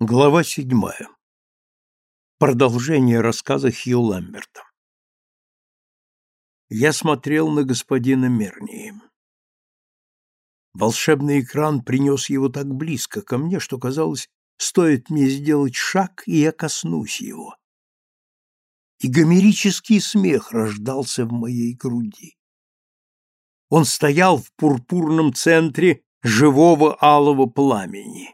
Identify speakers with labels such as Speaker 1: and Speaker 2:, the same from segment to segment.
Speaker 1: Глава седьмая. Продолжение рассказа Хью Ламберта. Я смотрел на господина Мернии. Волшебный экран принес его так близко ко мне, что казалось, стоит мне сделать шаг, и я коснусь его. И гомерический смех рождался в моей груди. Он стоял в пурпурном центре живого алого пламени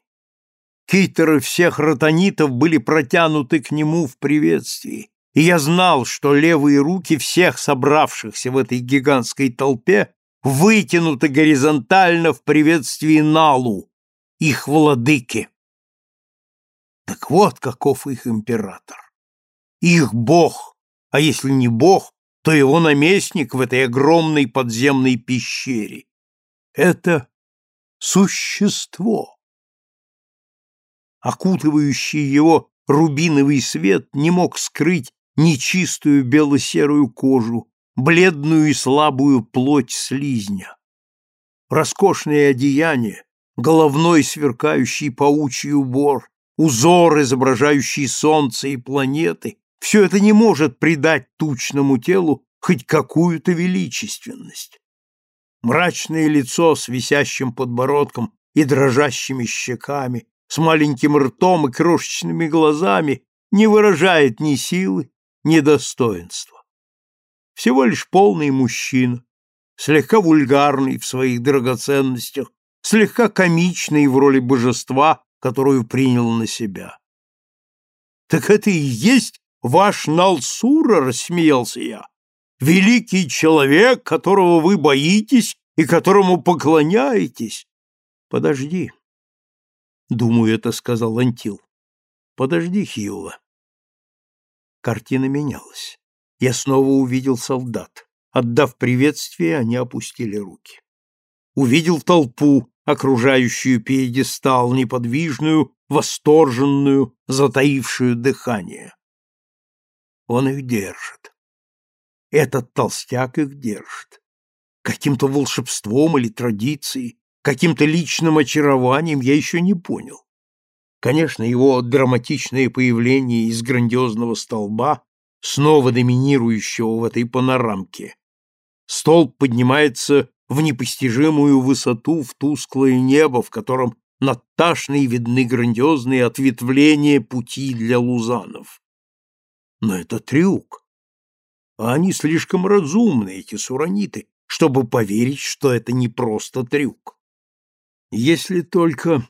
Speaker 1: Китеры всех ротонитов были протянуты к нему в приветствии, и я знал, что левые руки всех собравшихся в этой гигантской толпе вытянуты горизонтально в приветствии Налу, их владыки. Так вот каков их император. Их бог, а если не бог, то его наместник в этой огромной подземной пещере. Это существо окутывающий его рубиновый свет не мог скрыть нечистую бело-серую кожу, бледную и слабую плоть слизня. Роскошные одеяния, головной сверкающий паучий убор, узор, изображающий солнце и планеты, все это не может придать тучному телу хоть какую-то величественность. Мрачное лицо с висящим подбородком и дрожащими щеками, с маленьким ртом и крошечными глазами не выражает ни силы, ни достоинства. Всего лишь полный мужчина, слегка вульгарный в своих драгоценностях, слегка комичный в роли божества, которую принял на себя. «Так это и есть ваш Налсура?» — рассмеялся я. «Великий человек, которого вы боитесь и которому поклоняетесь?» «Подожди», Думаю, это сказал Антил. Подожди, Хьюла. Картина менялась. Я снова увидел солдат. Отдав приветствие, они опустили руки. Увидел толпу, окружающую пьедестал, неподвижную, восторженную, затаившую дыхание. Он их держит. Этот толстяк их держит. Каким-то волшебством или традицией, каким-то личным очарованием я еще не понял. Конечно, его драматичное появление из грандиозного столба, снова доминирующего в этой панорамке. Столб поднимается в непостижимую высоту, в тусклое небо, в котором над Ташной видны грандиозные ответвления пути для лузанов. Но это трюк. А они слишком разумны, эти сураниты, чтобы поверить, что это не просто трюк. Если только,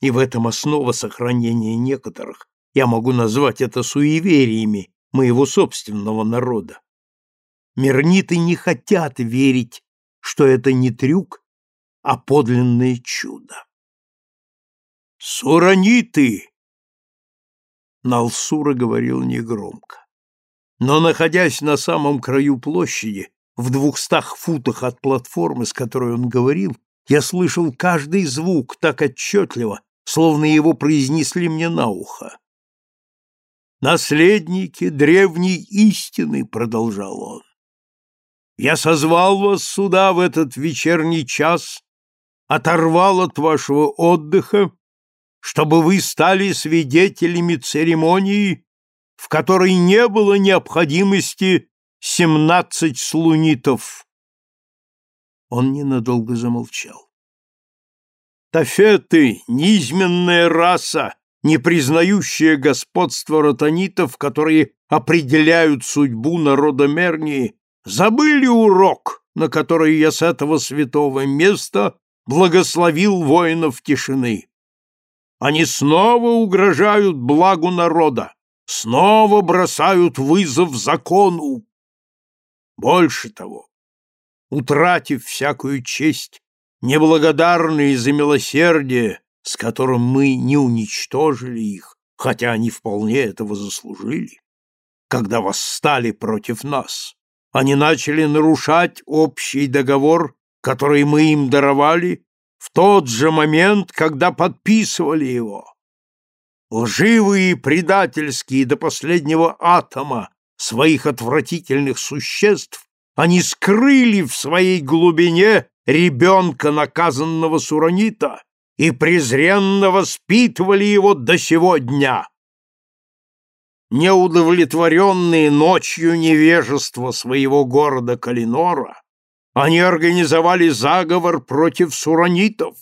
Speaker 1: и в этом основа сохранения некоторых, я могу назвать это суевериями моего собственного народа. Мирниты не хотят верить, что это не трюк, а подлинное чудо. «Сураниты!» Налсура говорил негромко. Но, находясь на самом краю площади, в двухстах футах от платформы, с которой он говорил, я слышал каждый звук так отчетливо, словно его произнесли мне на ухо. «Наследники древней истины», — продолжал он, — «я созвал вас сюда в этот вечерний час, оторвал от вашего отдыха, чтобы вы стали свидетелями церемонии, в которой не было необходимости семнадцать слунитов он ненадолго замолчал. Тафеты — низменная раса, не признающая господство ротонитов, которые определяют судьбу народа Мернии, забыли урок, на который я с этого святого места благословил воинов тишины. Они снова угрожают благу народа, снова бросают вызов закону. Больше того, утратив всякую честь, неблагодарные за милосердие, с которым мы не уничтожили их, хотя они вполне этого заслужили, когда восстали против нас. Они начали нарушать общий договор, который мы им даровали, в тот же момент, когда подписывали его. Лживые предательские до последнего атома своих отвратительных существ они скрыли в своей глубине ребенка наказанного Суранита и презренно воспитывали его до сего дня. Неудовлетворенные ночью невежества своего города Калинора, они организовали заговор против суранитов,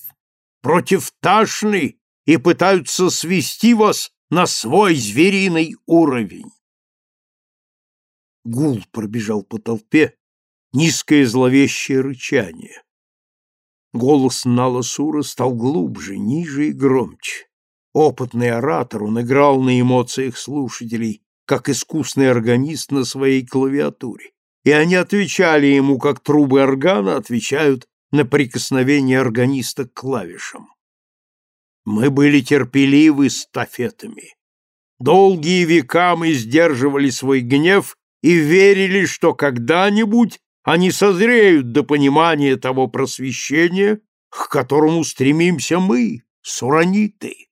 Speaker 1: против Ташны и пытаются свести вас на свой звериный уровень. Гул пробежал по толпе, низкое зловещее рычание. Голос Нала Сура стал глубже, ниже и громче. Опытный оратор, он играл на эмоциях слушателей, как искусный органист на своей клавиатуре, и они отвечали ему, как трубы органа отвечают на прикосновение органиста к клавишам. Мы были терпеливы с тафетами. Долгие века мы сдерживали свой гнев и верили, что когда-нибудь они созреют до понимания того просвещения, к которому стремимся мы, сураниты.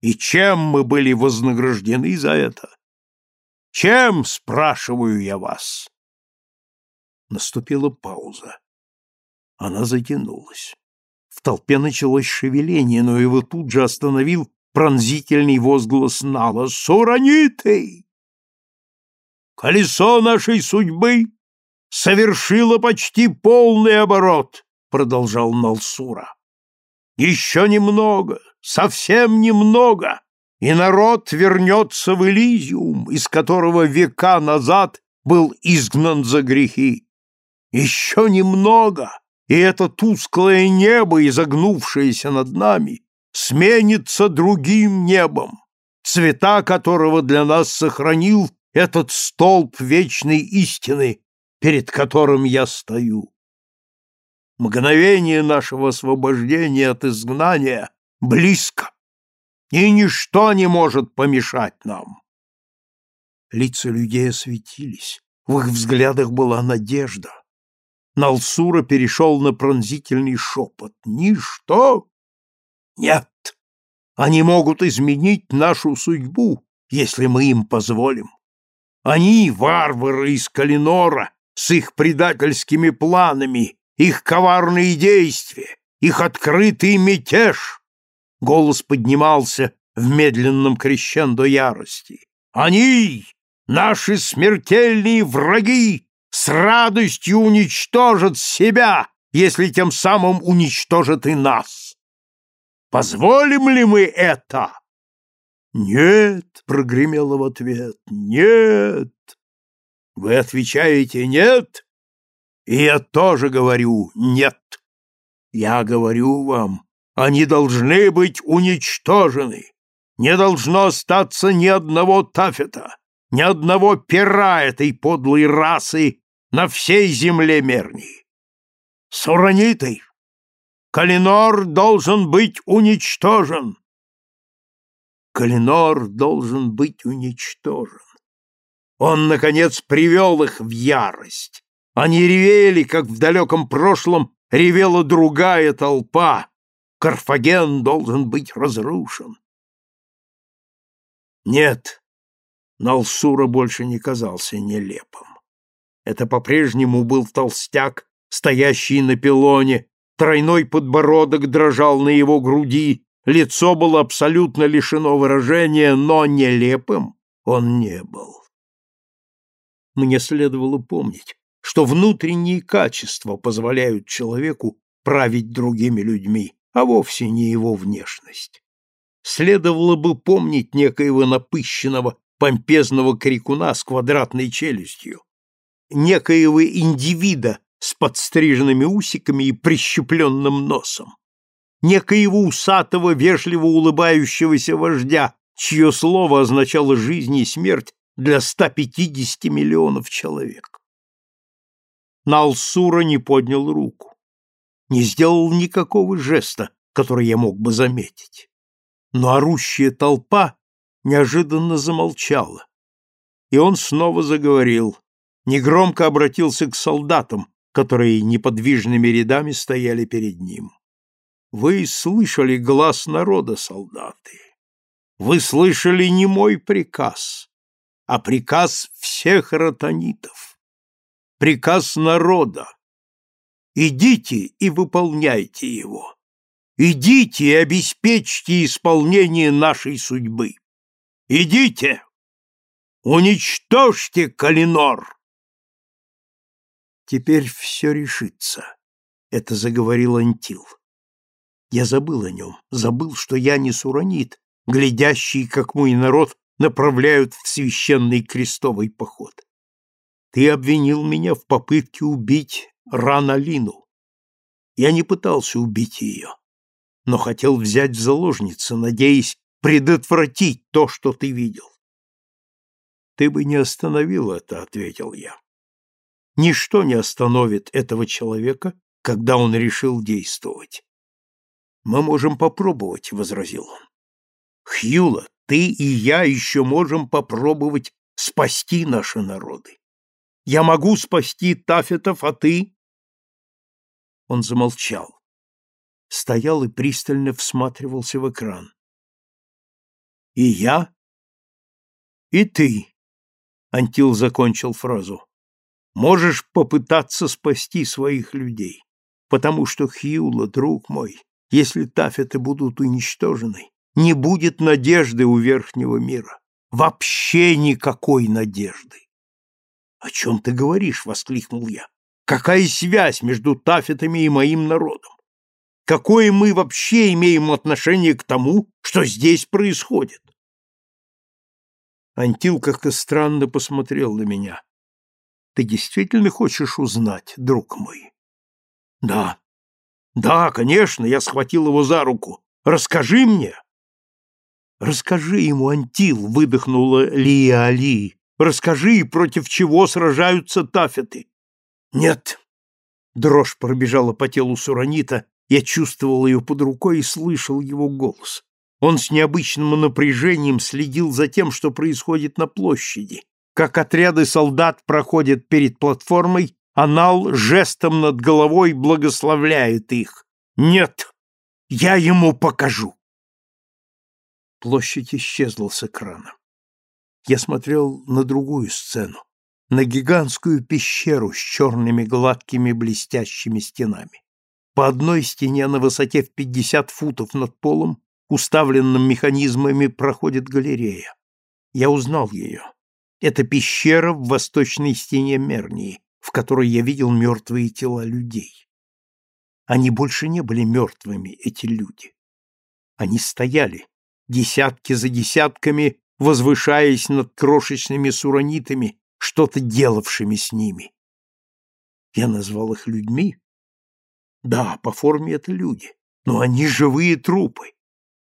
Speaker 1: И чем мы были вознаграждены за это? Чем, спрашиваю я вас? Наступила пауза. Она затянулась. В толпе началось шевеление, но его тут же остановил пронзительный возглас Нала. «Сураниты! Колесо нашей судьбы совершило почти полный оборот, продолжал Налсура. Еще немного, совсем немного, и народ вернется в Элизиум, из которого века назад был изгнан за грехи. Еще немного, и это тусклое небо, изогнувшееся над нами, сменится другим небом, цвета которого для нас сохранил этот столб вечной истины, перед которым я стою. Мгновение нашего освобождения от изгнания близко, и ничто не может помешать нам. Лица людей осветились, в их взглядах была надежда. Налсура перешел на пронзительный шепот. Ничто? Нет. Они могут изменить нашу судьбу, если мы им позволим. Они, варвары из Калинора, с их предательскими планами, их коварные действия, их открытый мятеж. Голос поднимался в медленном крещендо ярости. Они, наши смертельные враги, с радостью уничтожат себя, если тем самым уничтожат и нас. Позволим ли мы это? Нет, прогремело в ответ. Нет. Вы отвечаете «нет», и я тоже говорю «нет». Я говорю вам, они должны быть уничтожены. Не должно остаться ни одного тафета, ни одного пера этой подлой расы на всей земле Мернии. Суранитой, Калинор должен быть уничтожен. Калинор должен быть уничтожен. Он, наконец, привел их в ярость. Они ревели, как в далеком прошлом ревела другая толпа. Карфаген должен быть разрушен. Нет, Налсура больше не казался нелепым. Это по-прежнему был толстяк, стоящий на пилоне, тройной подбородок дрожал на его груди, лицо было абсолютно лишено выражения, но нелепым он не был мне следовало помнить, что внутренние качества позволяют человеку править другими людьми, а вовсе не его внешность. Следовало бы помнить некоего напыщенного, помпезного крикуна с квадратной челюстью, некоего индивида с подстриженными усиками и прищепленным носом, некоего усатого, вежливо улыбающегося вождя, чье слово означало жизнь и смерть для 150 миллионов человек. Налсура не поднял руку, не сделал никакого жеста, который я мог бы заметить. Но орущая толпа неожиданно замолчала, и он снова заговорил, негромко обратился к солдатам, которые неподвижными рядами стояли перед ним. Вы слышали глаз народа, солдаты. Вы слышали не мой приказ а приказ всех ротонитов, приказ народа. Идите и выполняйте его. Идите и обеспечьте исполнение нашей судьбы. Идите! Уничтожьте Калинор!» «Теперь все решится», — это заговорил Антил. Я забыл о нем, забыл, что я не суранит, глядящий, как мой народ направляют в священный крестовый поход. Ты обвинил меня в попытке убить Раналину. Я не пытался убить ее, но хотел взять в заложницы, надеясь предотвратить то, что ты видел. Ты бы не остановил это, ответил я. Ничто не остановит этого человека, когда он решил действовать. Мы можем попробовать, возразил он. Хьюла, ты и я еще можем попробовать спасти наши народы. Я могу спасти Тафетов, а ты? Он замолчал. Стоял и пристально всматривался в экран. И я? И ты, Антил закончил фразу. Можешь попытаться спасти своих людей, потому что Хьюла, друг мой, если тафеты будут уничтожены, не будет надежды у верхнего мира. Вообще никакой надежды. — О чем ты говоришь? — воскликнул я. — Какая связь между тафетами и моим народом? Какое мы вообще имеем отношение к тому, что здесь происходит? Антил как-то странно посмотрел на меня. — Ты действительно хочешь узнать, друг мой? — Да, да, конечно, я схватил его за руку. Расскажи мне. Расскажи ему, Антил, выдохнула Лия Али. Расскажи, против чего сражаются тафеты. Нет. Дрожь пробежала по телу Суранита, я чувствовал ее под рукой и слышал его голос. Он с необычным напряжением следил за тем, что происходит на площади, как отряды солдат проходят перед платформой Анал жестом над головой благословляет их. Нет, я ему покажу. Площадь исчезла с экрана. Я смотрел на другую сцену, на гигантскую пещеру с черными гладкими блестящими стенами. По одной стене на высоте в 50 футов над полом, уставленным механизмами, проходит галерея. Я узнал ее. Это пещера в восточной стене Мернии, в которой я видел мертвые тела людей. Они больше не были мертвыми, эти люди. Они стояли, десятки за десятками, возвышаясь над крошечными суранитами, что-то делавшими с ними. Я назвал их людьми? Да, по форме это люди, но они живые трупы,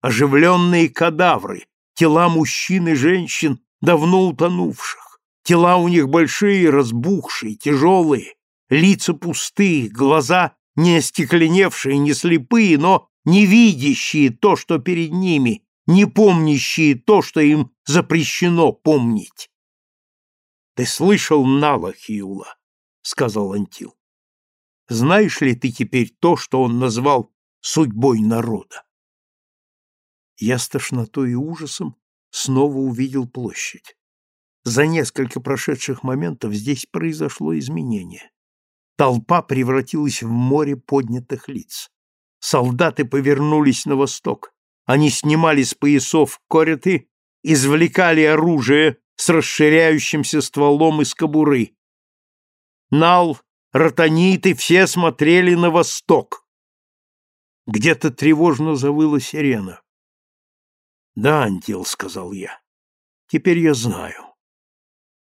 Speaker 1: оживленные кадавры, тела мужчин и женщин, давно утонувших. Тела у них большие, разбухшие, тяжелые, лица пустые, глаза не остекленевшие, не слепые, но не видящие то, что перед ними, не помнящие то, что им запрещено помнить. — Ты слышал Нала, Хиула, — сказал Антил. — Знаешь ли ты теперь то, что он назвал судьбой народа? Я с тошнотой и ужасом снова увидел площадь. За несколько прошедших моментов здесь произошло изменение. Толпа превратилась в море поднятых лиц. Солдаты повернулись на восток. Они снимали с поясов кореты, извлекали оружие с расширяющимся стволом из кобуры. Нал, ротаниты все смотрели на восток. Где-то тревожно завыла сирена. «Да, Антил», — сказал я, — «теперь я знаю.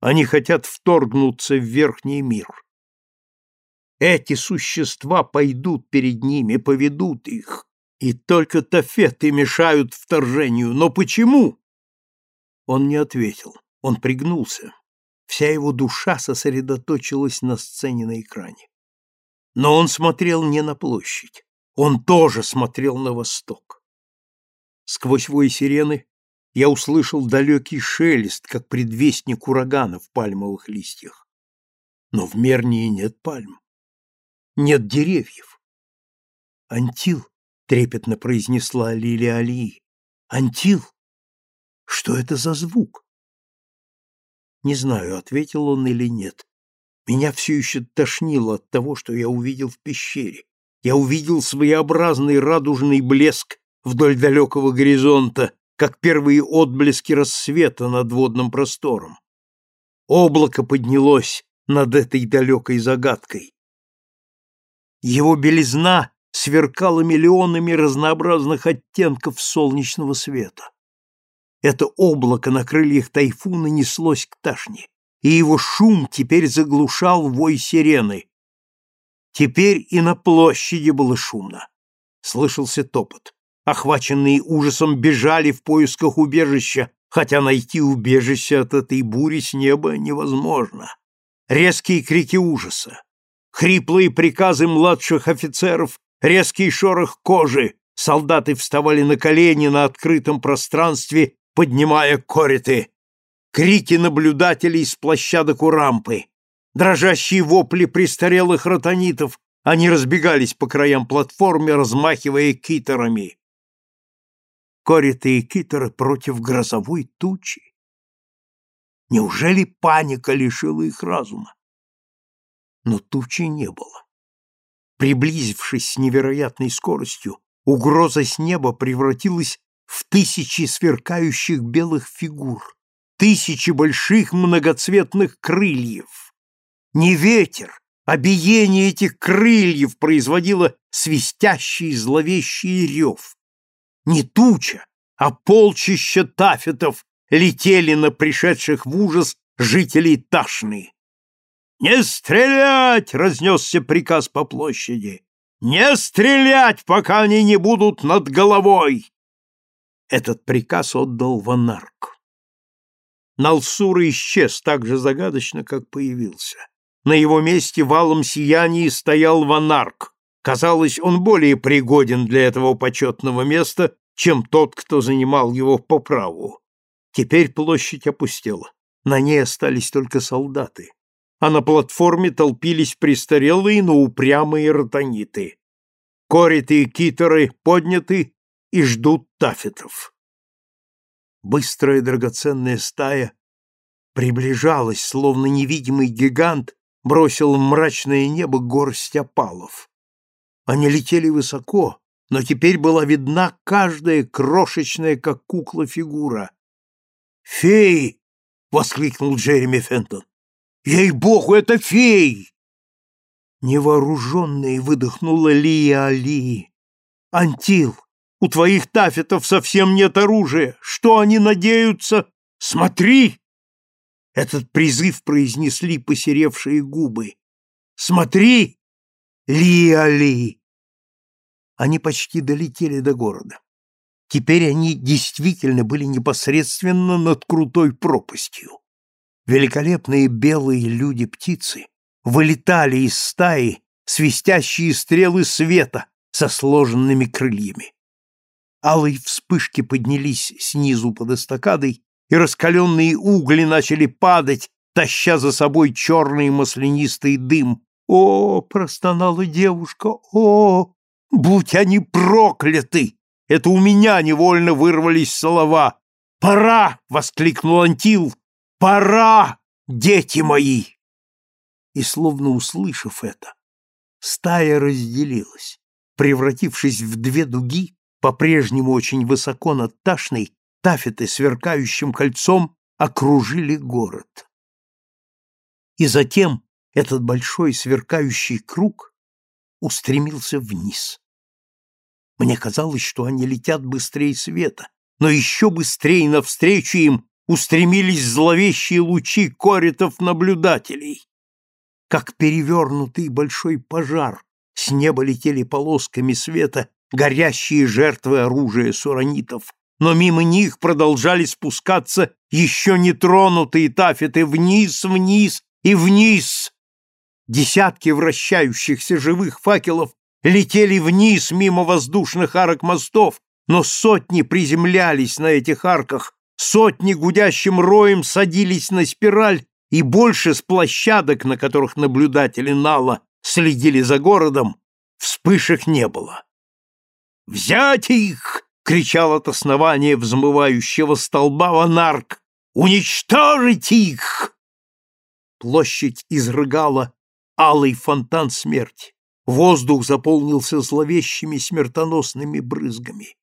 Speaker 1: Они хотят вторгнуться в верхний мир. Эти существа пойдут перед ними, поведут их, и только тафеты мешают вторжению. Но почему? Он не ответил. Он пригнулся. Вся его душа сосредоточилась на сцене на экране. Но он смотрел не на площадь. Он тоже смотрел на восток. Сквозь вой сирены я услышал далекий шелест, как предвестник урагана в пальмовых листьях. Но в Мернии нет пальм. Нет деревьев. «Антил», — трепетно произнесла Лилия Алии, — «Антил! Что это за звук?» Не знаю, ответил он или нет. Меня все еще тошнило от того, что я увидел в пещере. Я увидел своеобразный радужный блеск вдоль далекого горизонта, как первые отблески рассвета над водным простором. Облако поднялось над этой далекой загадкой. Его белизна сверкала миллионами разнообразных оттенков солнечного света. Это облако на крыльях тайфуна неслось к Ташне, и его шум теперь заглушал вой сирены. Теперь и на площади было шумно. Слышался топот. Охваченные ужасом бежали в поисках убежища, хотя найти убежище от этой бури с неба невозможно. Резкие крики ужаса, хриплые приказы младших офицеров, резкий шорох кожи, солдаты вставали на колени на открытом пространстве, поднимая кориты, крики наблюдателей с площадок у рампы, дрожащие вопли престарелых ротонитов, они разбегались по краям платформы, размахивая китерами. Кориты и китеры против грозовой тучи. Неужели паника лишила их разума? Но тучи не было. Приблизившись с невероятной скоростью, угроза с неба превратилась в тысячи сверкающих белых фигур, тысячи больших многоцветных крыльев. Не ветер, а биение этих крыльев производило свистящий зловещий рев. Не туча, а полчища тафетов летели на пришедших в ужас жителей Ташны. «Не стрелять!» — разнесся приказ по площади. «Не стрелять, пока они не будут над головой!» Этот приказ отдал Ванарк. Налсур исчез так же загадочно, как появился. На его месте валом сиянии стоял Ванарк, Казалось, он более пригоден для этого почетного места, чем тот, кто занимал его по праву. Теперь площадь опустела. На ней остались только солдаты. А на платформе толпились престарелые, но упрямые ротониты. Кориты и китеры подняты и ждут тафетов. Быстрая драгоценная стая приближалась, словно невидимый гигант бросил в мрачное небо горсть опалов. Они летели высоко, но теперь была видна каждая крошечная, как кукла, фигура. «Феи!» — воскликнул Джереми Фентон. «Ей-богу, это феи!» Невооруженные выдохнула Лия Али. «Антил, у твоих тафетов совсем нет оружия. Что они надеются? Смотри!» Этот призыв произнесли посеревшие губы. «Смотри!» Ли-Али!» Они почти долетели до города. Теперь они действительно были непосредственно над крутой пропастью. Великолепные белые люди-птицы вылетали из стаи, свистящие стрелы света со сложенными крыльями. Алые вспышки поднялись снизу под эстакадой, и раскаленные угли начали падать, таща за собой черный маслянистый дым, «О!» — простонала девушка. «О! Будь они прокляты!» Это у меня невольно вырвались слова. «Пора!» — воскликнул Антил. «Пора, дети мои!» И, словно услышав это, стая разделилась, превратившись в две дуги, по-прежнему очень высоко над Ташной, тафеты сверкающим кольцом окружили город. И затем этот большой сверкающий круг устремился вниз. Мне казалось, что они летят быстрее света, но еще быстрее навстречу им устремились зловещие лучи коритов-наблюдателей. Как перевернутый большой пожар, с неба летели полосками света горящие жертвы оружия суранитов, но мимо них продолжали спускаться еще не тронутые тафеты вниз, вниз и вниз, Десятки вращающихся живых факелов летели вниз мимо воздушных арок мостов, но сотни приземлялись на этих арках, сотни гудящим роем садились на спираль, и больше с площадок, на которых наблюдатели Нала следили за городом, вспышек не было. «Взять их!» — кричал от основания взмывающего столба Ванарк. «Уничтожить их!» Площадь изрыгала алый фонтан смерти. Воздух заполнился зловещими смертоносными брызгами.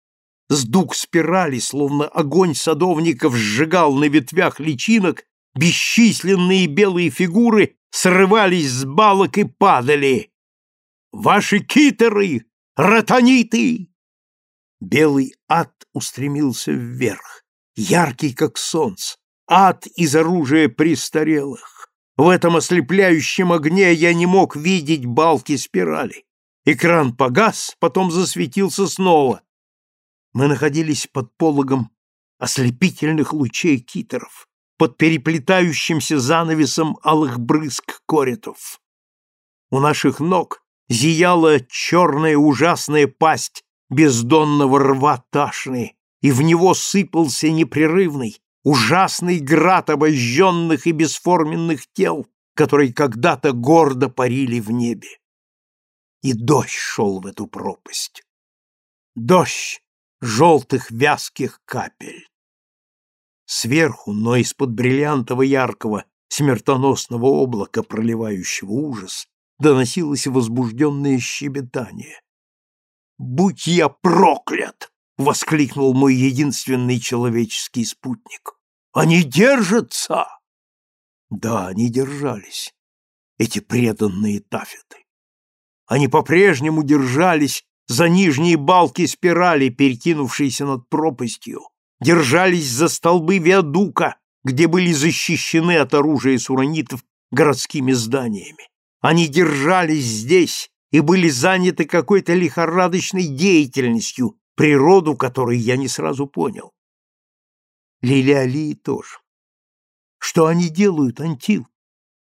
Speaker 1: Сдуг спирали, словно огонь садовников сжигал на ветвях личинок, бесчисленные белые фигуры срывались с балок и падали. «Ваши китеры! Ротаниты!» Белый ад устремился вверх, яркий, как солнце, ад из оружия престарелых. В этом ослепляющем огне я не мог видеть балки спирали. Экран погас, потом засветился снова. Мы находились под пологом ослепительных лучей китеров, под переплетающимся занавесом алых брызг коритов. У наших ног зияла черная ужасная пасть бездонного рва ташны, и в него сыпался непрерывный, ужасный град обожженных и бесформенных тел, которые когда-то гордо парили в небе. И дождь шел в эту пропасть. Дождь желтых вязких капель. Сверху, но из-под бриллиантово-яркого смертоносного облака, проливающего ужас, доносилось возбужденное щебетание. «Будь я проклят!» воскликнул мой единственный человеческий спутник. Они держатся! Да, они держались, эти преданные тафеты. Они по-прежнему держались за нижние балки спирали, перекинувшиеся над пропастью, держались за столбы виадука, где были защищены от оружия суранитов городскими зданиями. Они держались здесь и были заняты какой-то лихорадочной деятельностью, природу которой я не сразу понял. Лилиалии тоже. Что они делают, Антил?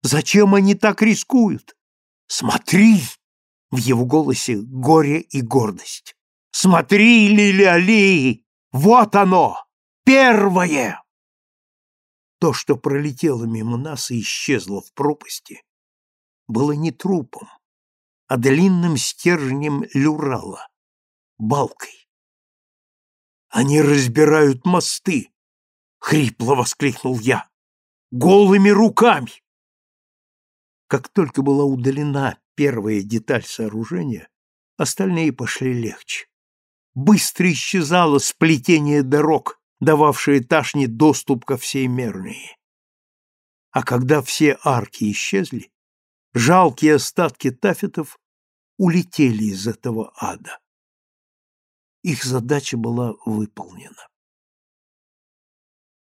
Speaker 1: Зачем они так рискуют? Смотри! В его голосе горе и гордость. Смотри, Лилиалии! Вот оно! Первое! То, что пролетело мимо нас и исчезло в пропасти, было не трупом, а длинным стержнем люрала, балкой. Они разбирают мосты, хрипло воскликнул я. Голыми руками. Как только была удалена первая деталь сооружения, остальные пошли легче. Быстро исчезало сплетение дорог, дававшее Ташне доступ ко всей Мернии. А когда все арки исчезли, жалкие остатки тафетов улетели из этого ада. Их задача была выполнена.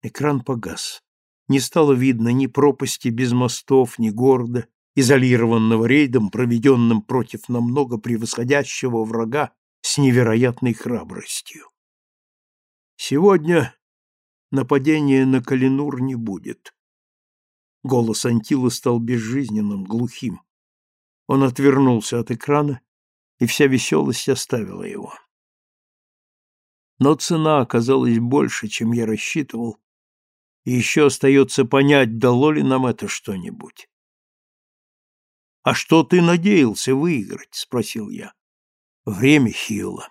Speaker 1: Экран погас. Не стало видно ни пропасти без мостов, ни города, изолированного рейдом, проведенным против намного превосходящего врага с невероятной храбростью. Сегодня нападения на Калинур не будет. Голос Антила стал безжизненным, глухим. Он отвернулся от экрана, и вся веселость оставила его но цена оказалась больше, чем я рассчитывал, и еще остается понять, дало ли нам это что-нибудь. — А что ты надеялся выиграть? — спросил я. — Время, Хилла.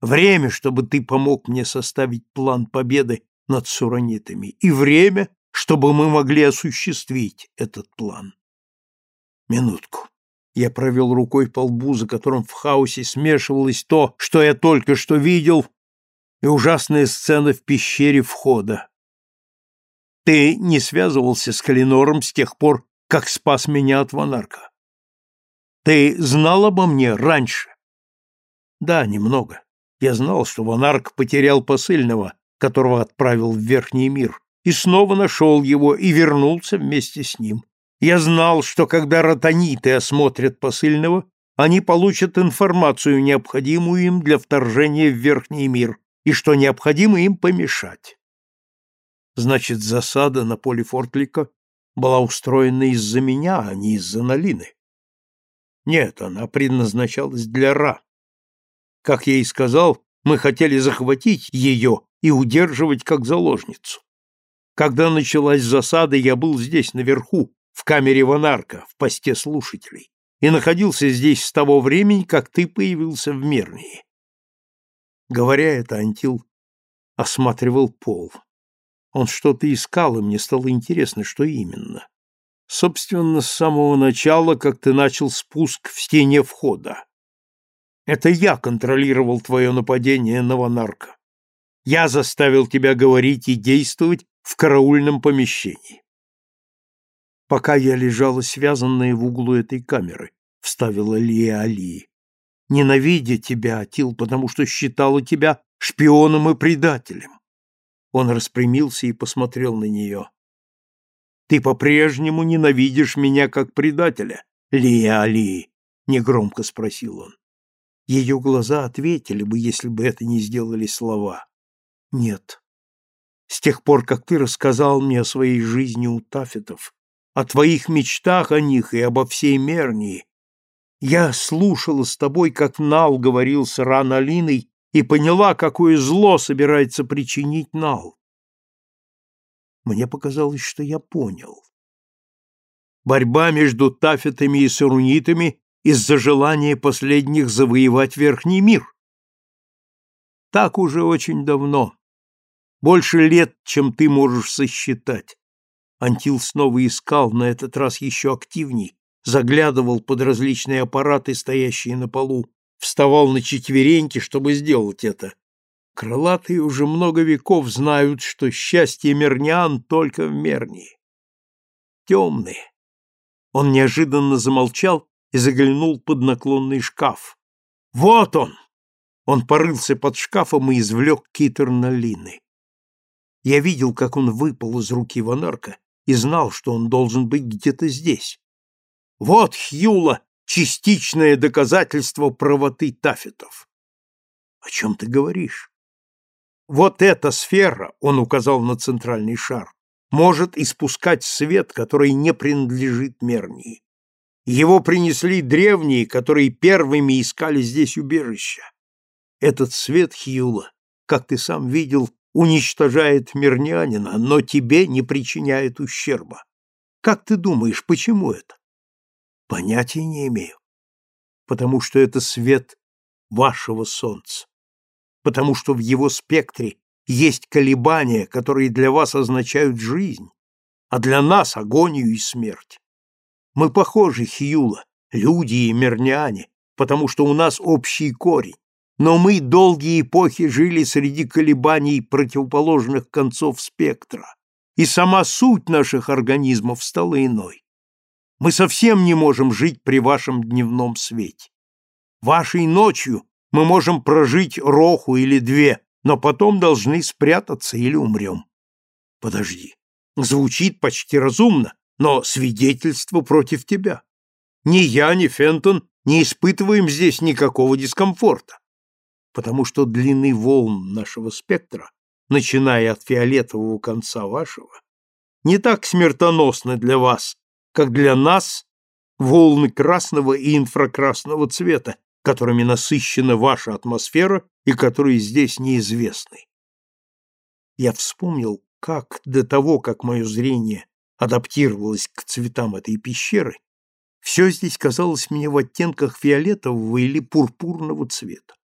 Speaker 1: Время, чтобы ты помог мне составить план победы над суранитами, и время, чтобы мы могли осуществить этот план. Минутку. Я провел рукой по лбу, за которым в хаосе смешивалось то, что я только что видел, и ужасная сцена в пещере входа. Ты не связывался с Калинором с тех пор, как спас меня от Ванарка. Ты знал обо мне раньше? Да, немного. Я знал, что Ванарк потерял посыльного, которого отправил в Верхний мир, и снова нашел его и вернулся вместе с ним. Я знал, что когда ротаниты осмотрят посыльного, они получат информацию, необходимую им для вторжения в Верхний мир, и что необходимо им помешать. Значит, засада на поле Фортлика была устроена из-за меня, а не из-за Налины. Нет, она предназначалась для Ра. Как я и сказал, мы хотели захватить ее и удерживать как заложницу. Когда началась засада, я был здесь, наверху, в камере Ванарка, в посте слушателей, и находился здесь с того времени, как ты появился в Мирнии. Говоря это, Антил осматривал пол. Он что-то искал, и мне стало интересно, что именно. Собственно, с самого начала, как ты начал спуск в стене входа. Это я контролировал твое нападение на Ванарка. Я заставил тебя говорить и действовать в караульном помещении. Пока я лежала связанная в углу этой камеры, вставила Лия Али. Ненавидя тебя, Атил, потому что считала тебя шпионом и предателем. Он распрямился и посмотрел на нее. Ты по-прежнему ненавидишь меня как предателя, Лия Али? негромко спросил он. Ее глаза ответили бы, если бы это не сделали слова. Нет. С тех пор, как ты рассказал мне о своей жизни у Тафетов, о твоих мечтах о них и обо всей Мернии, я слушала с тобой, как Нал говорил с Ран Алиной, и поняла, какое зло собирается причинить Нал. Мне показалось, что я понял. Борьба между тафетами и сарунитами из-за желания последних завоевать верхний мир. Так уже очень давно. Больше лет, чем ты можешь сосчитать. Антил снова искал, на этот раз еще активней, заглядывал под различные аппараты, стоящие на полу, вставал на четвереньки, чтобы сделать это. Крылатые уже много веков знают, что счастье мернян только в Мернии. Темные. Он неожиданно замолчал и заглянул под наклонный шкаф. Вот он! Он порылся под шкафом и извлек китер Налины. Я видел, как он выпал из руки Ванарка и знал, что он должен быть где-то здесь. Вот, Хьюла, частичное доказательство правоты Тафетов. О чем ты говоришь? Вот эта сфера, он указал на центральный шар, может испускать свет, который не принадлежит Мернии. Его принесли древние, которые первыми искали здесь убежища. Этот свет Хьюла, как ты сам видел, уничтожает мирнянина, но тебе не причиняет ущерба. Как ты думаешь, почему это? Понятия не имею. Потому что это свет вашего солнца. Потому что в его спектре есть колебания, которые для вас означают жизнь, а для нас агонию и смерть. Мы похожи, Хьюла, люди и мирняне, потому что у нас общий корень, но мы долгие эпохи жили среди колебаний противоположных концов спектра, и сама суть наших организмов стала иной. Мы совсем не можем жить при вашем дневном свете. Вашей ночью мы можем прожить роху или две, но потом должны спрятаться или умрем. Подожди. Звучит почти разумно, но свидетельство против тебя. Ни я, ни Фентон не испытываем здесь никакого дискомфорта, потому что длины волн нашего спектра, начиная от фиолетового конца вашего, не так смертоносны для вас, как для нас волны красного и инфракрасного цвета, которыми насыщена ваша атмосфера и которые здесь неизвестны. Я вспомнил, как до того, как мое зрение адаптировалось к цветам этой пещеры, все здесь казалось мне в оттенках фиолетового или пурпурного цвета.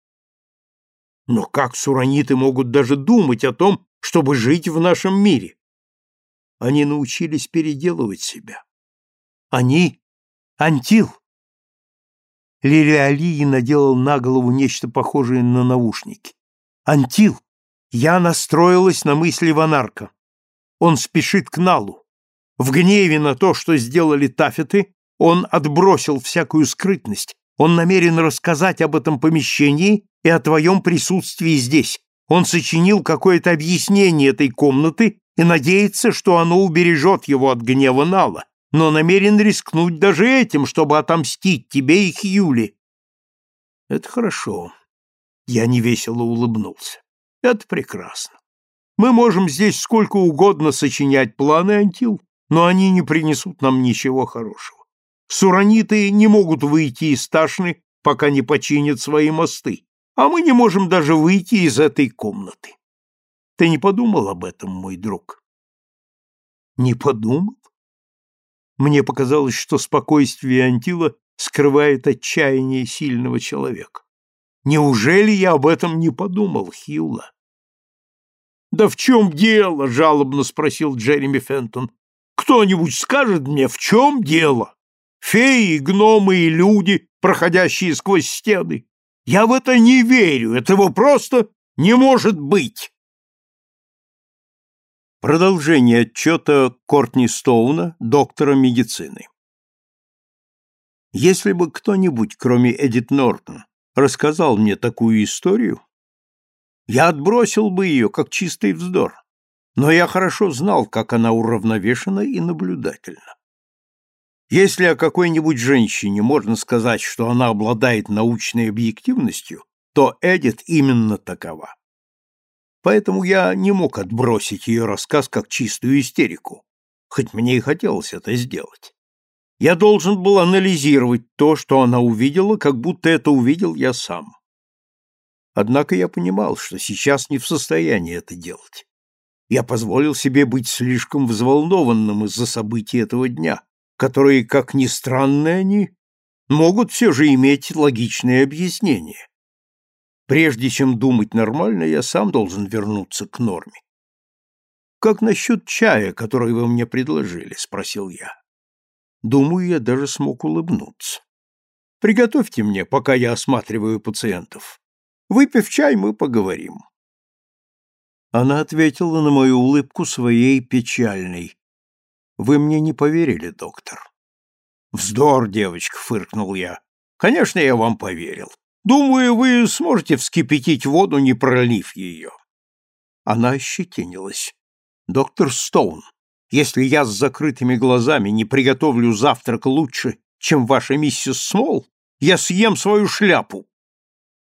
Speaker 1: Но как сураниты могут даже думать о том, чтобы жить в нашем мире? Они научились переделывать себя. Они — Антил. Лилия Алии наделал на голову нечто похожее на наушники. Антил, я настроилась на мысли Ванарка. Он спешит к Налу. В гневе на то, что сделали тафеты, он отбросил всякую скрытность. Он намерен рассказать об этом помещении и о твоем присутствии здесь. Он сочинил какое-то объяснение этой комнаты и надеется, что оно убережет его от гнева Нала но намерен рискнуть даже этим, чтобы отомстить тебе и Хьюли. Это хорошо. Я невесело улыбнулся. Это прекрасно. Мы можем здесь сколько угодно сочинять планы, Антил, но они не принесут нам ничего хорошего. Сураниты не могут выйти из Ташны, пока не починят свои мосты, а мы не можем даже выйти из этой комнаты. Ты не подумал об этом, мой друг? Не подумал? Мне показалось, что спокойствие Антила скрывает отчаяние сильного человека. Неужели я об этом не подумал, Хьюла? «Да в чем дело?» — жалобно спросил Джереми Фентон. кто-нибудь скажет мне, в чем дело? Феи, гномы и люди, проходящие сквозь стены. Я в это не верю, этого просто не может быть. Продолжение отчета Кортни Стоуна, доктора медицины. Если бы кто-нибудь, кроме Эдит Нортон, рассказал мне такую историю, я отбросил бы ее, как чистый вздор, но я хорошо знал, как она уравновешена и наблюдательна. Если о какой-нибудь женщине можно сказать, что она обладает научной объективностью, то Эдит именно такова. Поэтому я не мог отбросить ее рассказ как чистую истерику, хоть мне и хотелось это сделать. Я должен был анализировать то, что она увидела, как будто это увидел я сам. Однако я понимал, что сейчас не в состоянии это делать. Я позволил себе быть слишком взволнованным из-за событий этого дня, которые, как ни странны они, могут все же иметь логичное объяснение. Прежде чем думать нормально, я сам должен вернуться к норме. «Как насчет чая, который вы мне предложили?» — спросил я. Думаю, я даже смог улыбнуться. «Приготовьте мне, пока я осматриваю пациентов. Выпив чай, мы поговорим». Она ответила на мою улыбку своей печальной. «Вы мне не поверили, доктор?» «Вздор, девочка!» — фыркнул я. «Конечно, я вам поверил. Думаю, вы сможете вскипятить воду, не пролив ее. Она ощетинилась. Доктор Стоун, если я с закрытыми глазами не приготовлю завтрак лучше, чем ваша миссис Смол, я съем свою шляпу.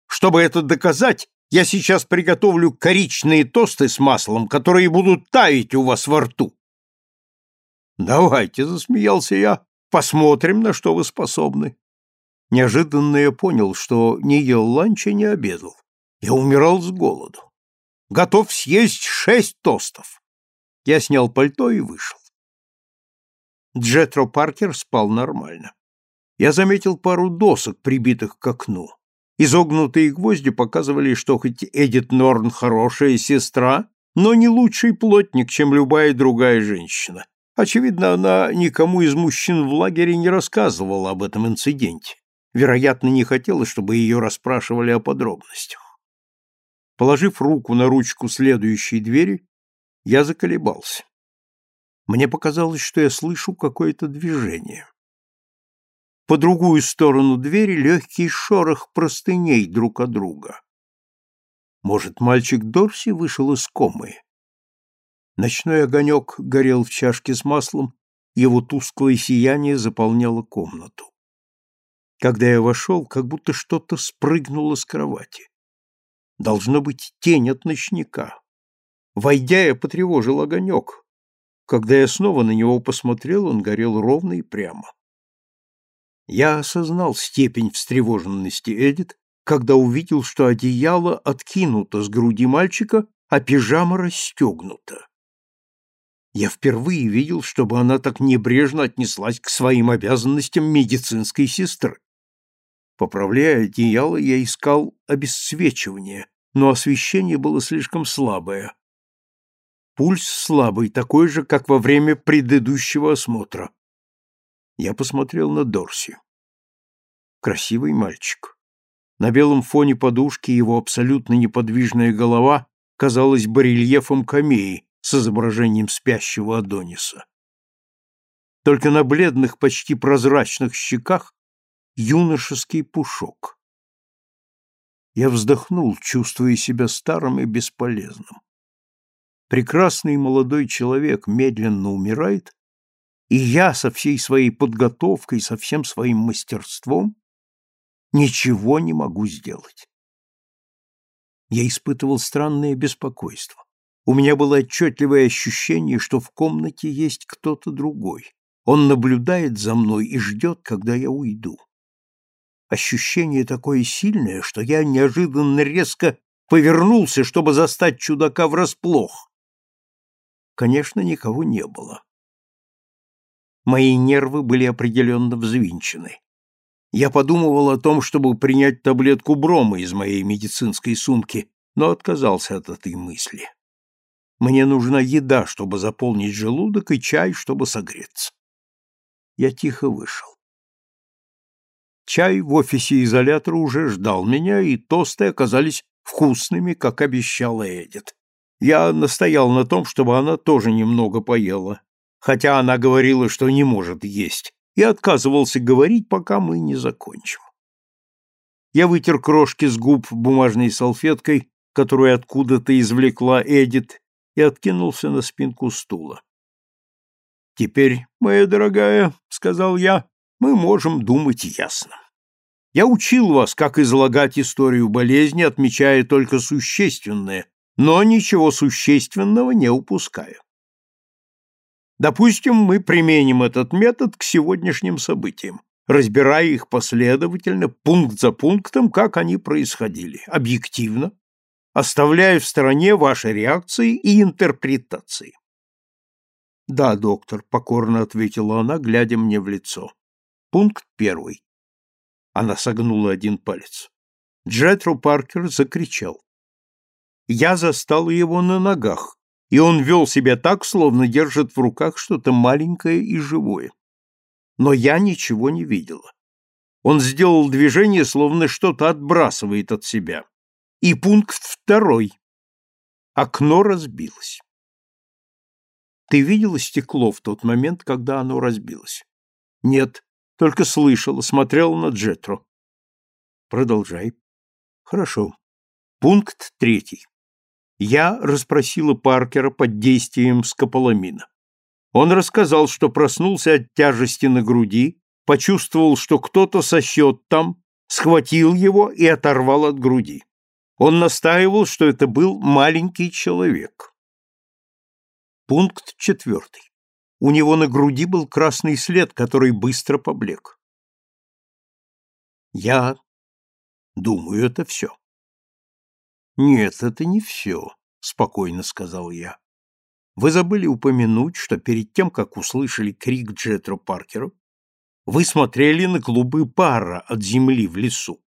Speaker 1: Чтобы это доказать, я сейчас приготовлю коричные тосты с маслом, которые будут таять у вас во рту. Давайте, засмеялся я, посмотрим, на что вы способны. Неожиданно я понял, что не ел ланча, не обедал. Я умирал с голоду. Готов съесть шесть тостов. Я снял пальто и вышел. Джетро Паркер спал нормально. Я заметил пару досок, прибитых к окну. Изогнутые гвозди показывали, что хоть Эдит Норн хорошая сестра, но не лучший плотник, чем любая другая женщина. Очевидно, она никому из мужчин в лагере не рассказывала об этом инциденте вероятно, не хотела, чтобы ее расспрашивали о подробностях. Положив руку на ручку следующей двери, я заколебался. Мне показалось, что я слышу какое-то движение. По другую сторону двери легкий шорох простыней друг от друга. Может, мальчик Дорси вышел из комы? Ночной огонек горел в чашке с маслом, его тусклое сияние заполняло комнату. Когда я вошел, как будто что-то спрыгнуло с кровати. Должно быть тень от ночника. Войдя, я потревожил огонек. Когда я снова на него посмотрел, он горел ровно и прямо. Я осознал степень встревоженности Эдит, когда увидел, что одеяло откинуто с груди мальчика, а пижама расстегнута. Я впервые видел, чтобы она так небрежно отнеслась к своим обязанностям медицинской сестры. Поправляя одеяло, я искал обесцвечивание, но освещение было слишком слабое. Пульс слабый, такой же, как во время предыдущего осмотра. Я посмотрел на Дорси. Красивый мальчик. На белом фоне подушки его абсолютно неподвижная голова казалась барельефом камеи с изображением спящего Адониса. Только на бледных, почти прозрачных щеках юношеский пушок. Я вздохнул, чувствуя себя старым и бесполезным. Прекрасный молодой человек медленно умирает, и я со всей своей подготовкой, со всем своим мастерством ничего не могу сделать. Я испытывал странное беспокойство. У меня было отчетливое ощущение, что в комнате есть кто-то другой. Он наблюдает за мной и ждет, когда я уйду. Ощущение такое сильное, что я неожиданно резко повернулся, чтобы застать чудака врасплох. Конечно, никого не было. Мои нервы были определенно взвинчены. Я подумывал о том, чтобы принять таблетку брома из моей медицинской сумки, но отказался от этой мысли. Мне нужна еда, чтобы заполнить желудок, и чай, чтобы согреться. Я тихо вышел. Чай в офисе изолятора уже ждал меня, и тосты оказались вкусными, как обещала Эдит. Я настоял на том, чтобы она тоже немного поела, хотя она говорила, что не может есть, и отказывался говорить, пока мы не закончим. Я вытер крошки с губ бумажной салфеткой, которую откуда-то извлекла Эдит, и откинулся на спинку стула. «Теперь, моя дорогая, — сказал я, — мы можем думать ясно. Я учил вас, как излагать историю болезни, отмечая только существенное, но ничего существенного не упуская. Допустим, мы применим этот метод к сегодняшним событиям, разбирая их последовательно, пункт за пунктом, как они происходили, объективно, оставляя в стороне ваши реакции и интерпретации. Да, доктор, покорно ответила она, глядя мне в лицо. Пункт первый. Она согнула один палец. Джетро Паркер закричал. Я застал его на ногах, и он вел себя так, словно держит в руках что-то маленькое и живое. Но я ничего не видела. Он сделал движение, словно что-то отбрасывает от себя. И пункт второй. Окно разбилось. Ты видела стекло в тот момент, когда оно разбилось? Нет, только слышала, смотрела на Джетро. Продолжай. Хорошо. Пункт третий. Я расспросила Паркера под действием скополамина. Он рассказал, что проснулся от тяжести на груди, почувствовал, что кто-то сосет там, схватил его и оторвал от груди. Он настаивал, что это был маленький человек. Пункт четвертый. У него на груди был красный след, который быстро поблек. Я думаю, это все. Нет, это не все, спокойно сказал я. Вы забыли упомянуть, что перед тем, как услышали крик Джетро Паркера, вы смотрели на клубы пара от земли в лесу.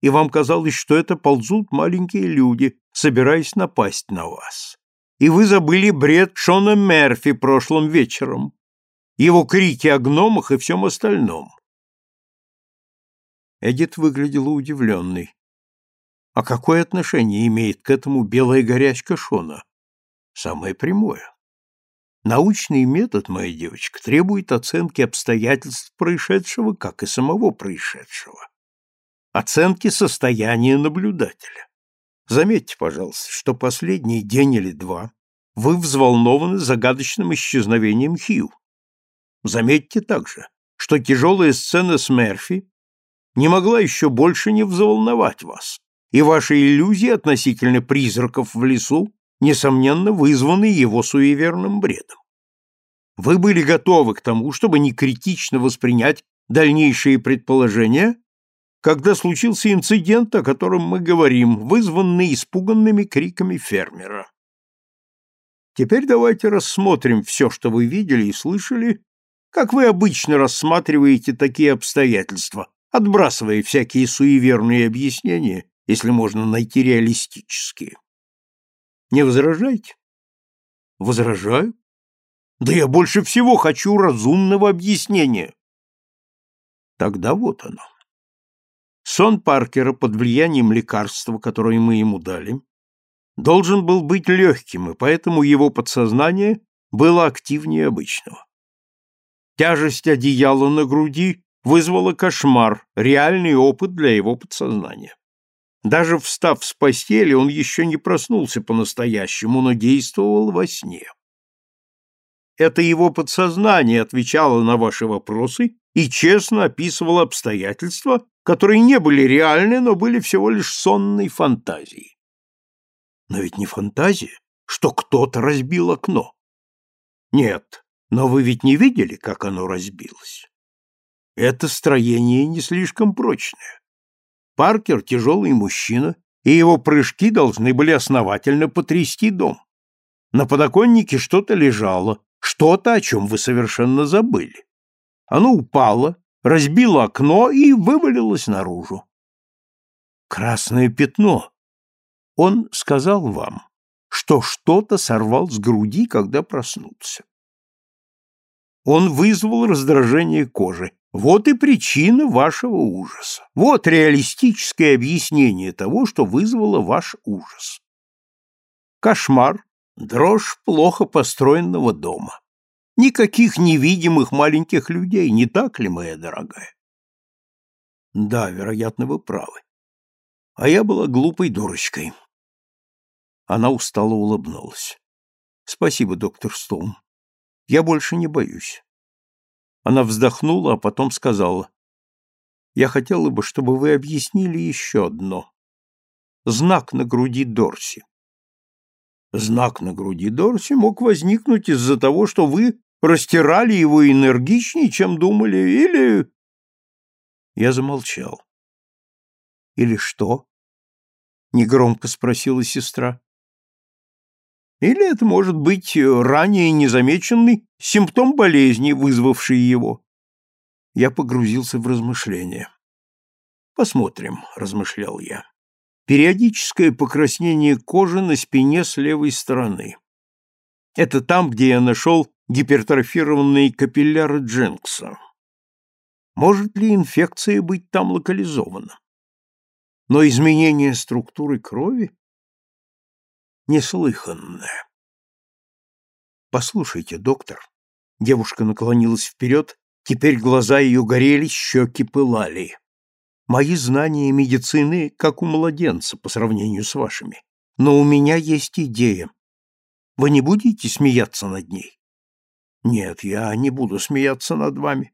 Speaker 1: И вам казалось, что это ползут маленькие люди, собираясь напасть на вас и вы забыли бред Шона Мерфи прошлым вечером, его крики о гномах и всем остальном. Эдит выглядела удивленной. А какое отношение имеет к этому белая горячка Шона? Самое прямое. Научный метод, моя девочка, требует оценки обстоятельств происшедшего, как и самого происшедшего. Оценки состояния наблюдателя. Заметьте, пожалуйста, что последний день или два вы взволнованы загадочным исчезновением Хью. Заметьте также, что тяжелая сцена с Мерфи не могла еще больше не взволновать вас, и ваши иллюзии относительно призраков в лесу, несомненно, вызваны его суеверным бредом. Вы были готовы к тому, чтобы не критично воспринять дальнейшие предположения, когда случился инцидент, о котором мы говорим, вызванный испуганными криками фермера. Теперь давайте рассмотрим все, что вы видели и слышали, как вы обычно рассматриваете такие обстоятельства, отбрасывая всякие суеверные объяснения, если можно найти реалистические. Не возражайте? Возражаю. Да я больше всего хочу разумного объяснения. Тогда вот оно. Сон Паркера под влиянием лекарства, которое мы ему дали, должен был быть легким, и поэтому его подсознание было активнее обычного. Тяжесть одеяла на груди вызвала кошмар, реальный опыт для его подсознания. Даже встав с постели, он еще не проснулся по-настоящему, но действовал во сне. Это его подсознание отвечало на ваши вопросы и честно описывало обстоятельства, которые не были реальны, но были всего лишь сонной фантазией. Но ведь не фантазия, что кто-то разбил окно. Нет, но вы ведь не видели, как оно разбилось. Это строение не слишком прочное. Паркер — тяжелый мужчина, и его прыжки должны были основательно потрясти дом. На подоконнике что-то лежало, что-то, о чем вы совершенно забыли. Оно упало, разбило окно и вывалилось наружу. Красное пятно. Он сказал вам, что что-то сорвал с груди, когда проснулся. Он вызвал раздражение кожи. Вот и причина вашего ужаса. Вот реалистическое объяснение того, что вызвало ваш ужас. Кошмар, дрожь плохо построенного дома. Никаких невидимых маленьких людей, не так ли, моя дорогая? Да, вероятно, вы правы. А я была глупой дурочкой. Она устало улыбнулась. Спасибо, доктор Стоун. Я больше не боюсь. Она вздохнула, а потом сказала. Я хотела бы, чтобы вы объяснили еще одно. Знак на груди Дорси. Знак на груди Дорси мог возникнуть из-за того, что вы растирали его энергичнее, чем думали, или... Я замолчал. Или что? Негромко спросила сестра. Или это может быть ранее незамеченный симптом болезни, вызвавший его. Я погрузился в размышления. Посмотрим, размышлял я. Периодическое покраснение кожи на спине с левой стороны. Это там, где я нашел гипертрофированные капилляры Дженкса. Может ли инфекция быть там локализована? Но изменение структуры крови неслыханное. Послушайте, доктор. Девушка наклонилась вперед, теперь глаза ее горели, щеки пылали. Мои знания медицины как у младенца по сравнению с вашими. Но у меня есть идея. Вы не будете смеяться над ней? Нет, я не буду смеяться над вами.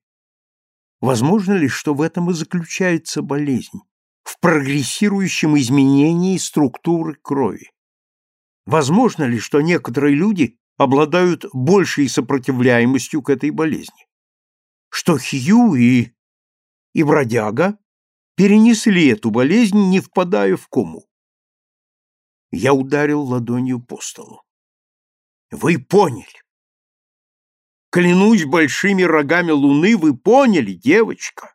Speaker 1: Возможно ли, что в этом и заключается болезнь, в прогрессирующем изменении структуры крови? Возможно ли, что некоторые люди обладают большей сопротивляемостью к этой болезни? Что Хью и, и бродяга перенесли эту болезнь, не впадая в кому? Я ударил ладонью по столу. Вы поняли. Клянусь большими рогами луны, вы поняли, девочка.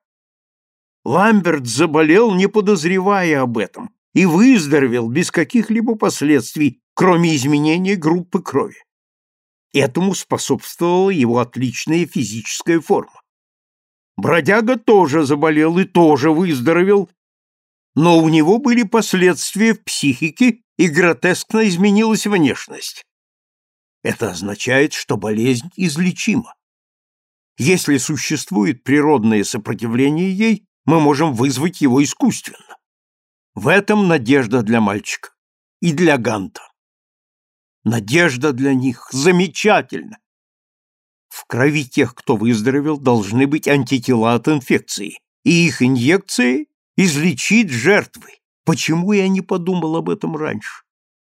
Speaker 1: Ламберт заболел, не подозревая об этом, и выздоровел без каких-либо последствий, кроме изменения группы крови. Этому способствовала его отличная физическая форма. Бродяга тоже заболел и тоже выздоровел, но у него были последствия в психике и гротескно изменилась внешность. Это означает, что болезнь излечима. Если существует природное сопротивление ей, мы можем вызвать его искусственно. В этом надежда для мальчика и для Ганта. Надежда для них замечательно. В крови тех, кто выздоровел, должны быть антитела от инфекции, и их инъекции излечит жертвы. Почему я не подумал об этом раньше?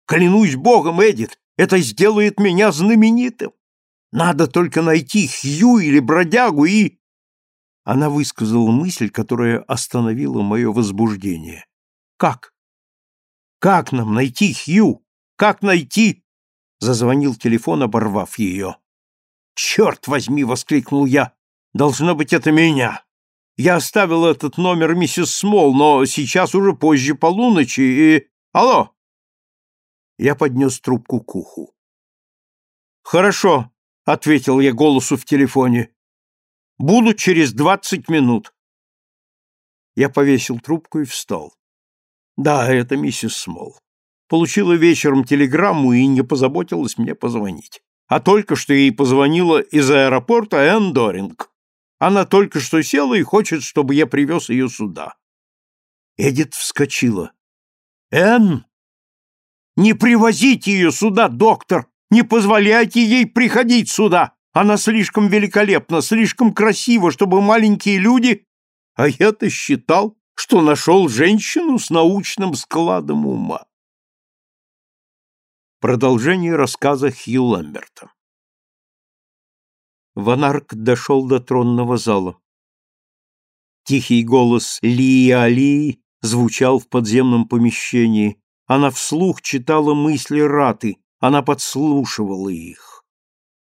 Speaker 1: Клянусь богом, Эдит, это сделает меня знаменитым. Надо только найти Хью или бродягу и...» Она высказала мысль, которая остановила мое возбуждение. «Как? Как нам найти Хью? Как найти...» Зазвонил телефон, оборвав ее. «Черт возьми!» — воскликнул я. «Должно быть, это меня. Я оставил этот номер миссис Смол, но сейчас уже позже полуночи и... Алло!» Я поднес трубку к уху. «Хорошо», — ответил я голосу в телефоне. «Буду через двадцать минут». Я повесил трубку и встал. Да, это миссис Смол. Получила вечером телеграмму и не позаботилась мне позвонить. А только что ей позвонила из аэропорта Энн Доринг. Она только что села и хочет, чтобы я привез ее сюда. Эдит вскочила. «Энн, не привозите ее сюда, доктор! Не позволяйте ей приходить сюда! Она слишком великолепна, слишком красива, чтобы маленькие люди... А я-то считал, что нашел женщину с научным складом ума. Продолжение рассказа Хью Ламберта Ванарк дошел до тронного зала. Тихий голос Лии Алии звучал в подземном помещении, она вслух читала мысли Раты, она подслушивала их.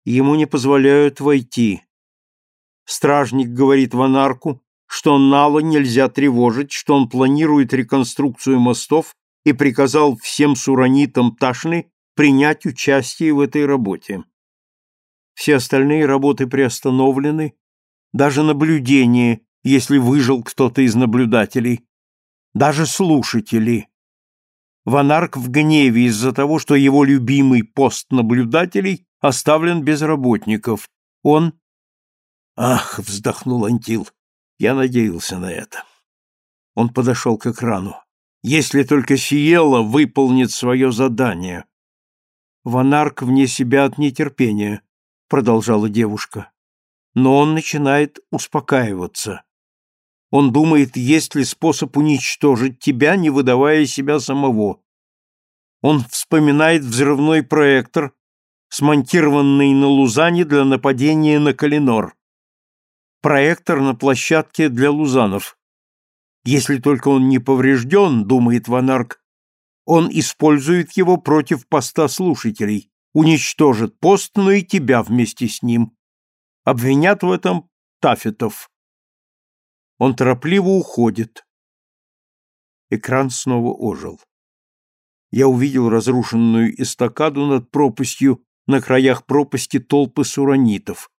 Speaker 1: Ему не позволяют войти. Стражник говорит Ванарку, что Нала нельзя тревожить, что он планирует реконструкцию мостов и приказал всем суранитам Ташны принять участие в этой работе. Все остальные работы приостановлены, даже наблюдение, если выжил кто-то из наблюдателей, даже слушатели. Ванарк в гневе из-за того, что его любимый пост наблюдателей оставлен без работников. Он... Ах, вздохнул Антил, я надеялся на это. Он подошел к экрану. Если только Сиела выполнит свое задание. Ванарк вне себя от нетерпения, продолжала девушка. Но он начинает успокаиваться. Он думает, есть ли способ уничтожить тебя, не выдавая себя самого. Он вспоминает взрывной проектор, смонтированный на Лузане для нападения на Калинор. Проектор на площадке для лузанов. Если только он не поврежден, думает Ванарк, он использует его против поста слушателей, уничтожит пост, но и тебя вместе с ним. Обвинят в этом Тафетов. Он торопливо уходит. Экран снова ожил. Я увидел разрушенную эстакаду над пропастью, на краях пропасти толпы суранитов.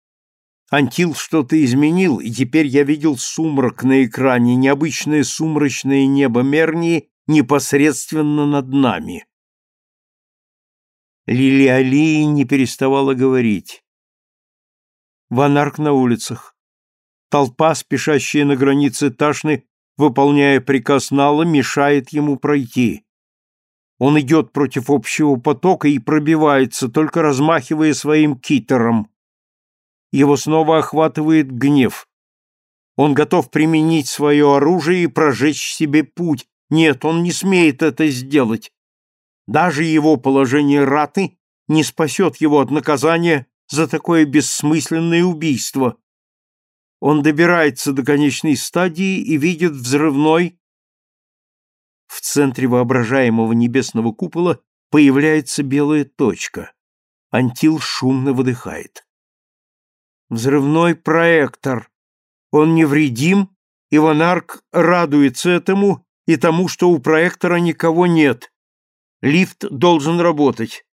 Speaker 1: Антил что-то изменил, и теперь я видел сумрак на экране, необычное сумрачное небо Мернии непосредственно над нами. Лилиалии не переставала говорить. Ванарк на улицах. Толпа, спешащая на границе Ташны, выполняя приказ Нала, мешает ему пройти. Он идет против общего потока и пробивается, только размахивая своим китером. Его снова охватывает гнев. Он готов применить свое оружие и прожечь себе путь. Нет, он не смеет это сделать. Даже его положение раты не спасет его от наказания за такое бессмысленное убийство. Он добирается до конечной стадии и видит взрывной. В центре воображаемого небесного купола появляется белая точка. Антил шумно выдыхает. Взрывной проектор. Он невредим, и Ванарк радуется этому и тому, что у проектора никого нет. Лифт должен работать.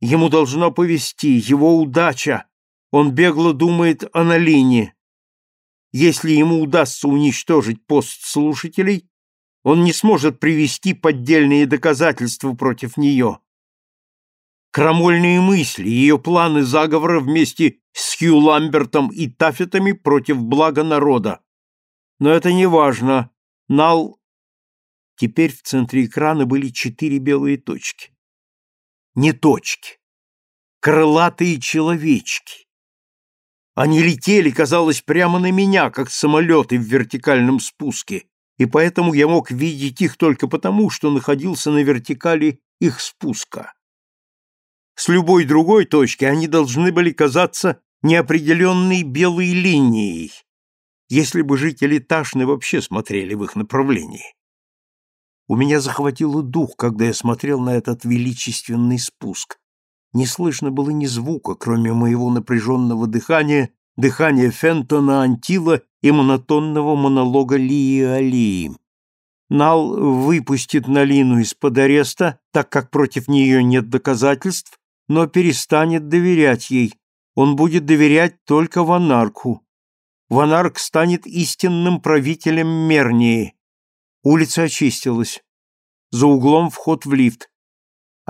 Speaker 1: Ему должно повести, его удача. Он бегло думает о Налине. Если ему удастся уничтожить пост слушателей, он не сможет привести поддельные доказательства против нее. Крамольные мысли, ее планы заговора вместе с Хью Ламбертом и Таффетами против блага народа. Но это не важно. Нал... Теперь в центре экрана были четыре белые точки. Не точки. Крылатые человечки. Они летели, казалось, прямо на меня, как самолеты в вертикальном спуске, и поэтому я мог видеть их только потому, что находился на вертикали их спуска. С любой другой точки они должны были казаться неопределенной белой линией, если бы жители Ташны вообще смотрели в их направлении. У меня захватило дух, когда я смотрел на этот величественный спуск, не слышно было ни звука, кроме моего напряженного дыхания, дыхания Фентона Антила и монотонного монолога Лии Алии. Нал выпустит Налину из-под ареста, так как против нее нет доказательств, но перестанет доверять ей. Он будет доверять только Ванарку. Ванарк станет истинным правителем Мернии. Улица очистилась. За углом вход в лифт.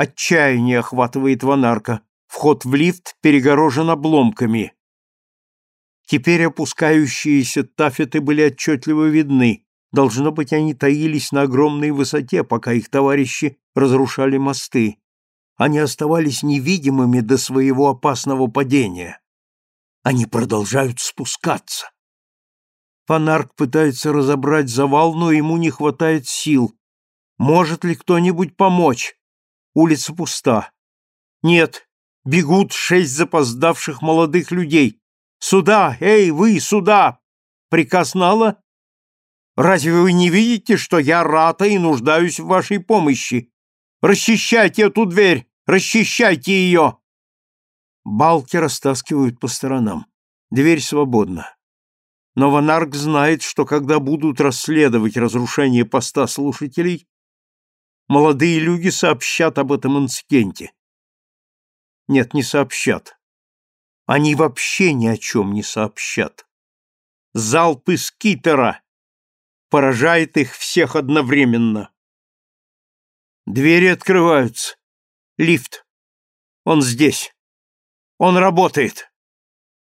Speaker 1: Отчаяние охватывает Ванарка. Вход в лифт перегорожен обломками. Теперь опускающиеся тафеты были отчетливо видны. Должно быть, они таились на огромной высоте, пока их товарищи разрушали мосты. Они оставались невидимыми до своего опасного падения. Они продолжают спускаться. Фанарк пытается разобрать завал, но ему не хватает сил. Может ли кто-нибудь помочь? Улица пуста. Нет, бегут шесть запоздавших молодых людей. Сюда, эй, вы, сюда! Приказ Нала? Разве вы не видите, что я рата и нуждаюсь в вашей помощи? Расчищайте эту дверь! Расчищайте ее!» Балки растаскивают по сторонам. Дверь свободна. Но Ванарк знает, что когда будут расследовать разрушение поста слушателей, молодые люди сообщат об этом инциденте. Нет, не сообщат. Они вообще ни о чем не сообщат. Залп из китера поражает их всех одновременно. Двери открываются. Лифт. Он здесь. Он работает.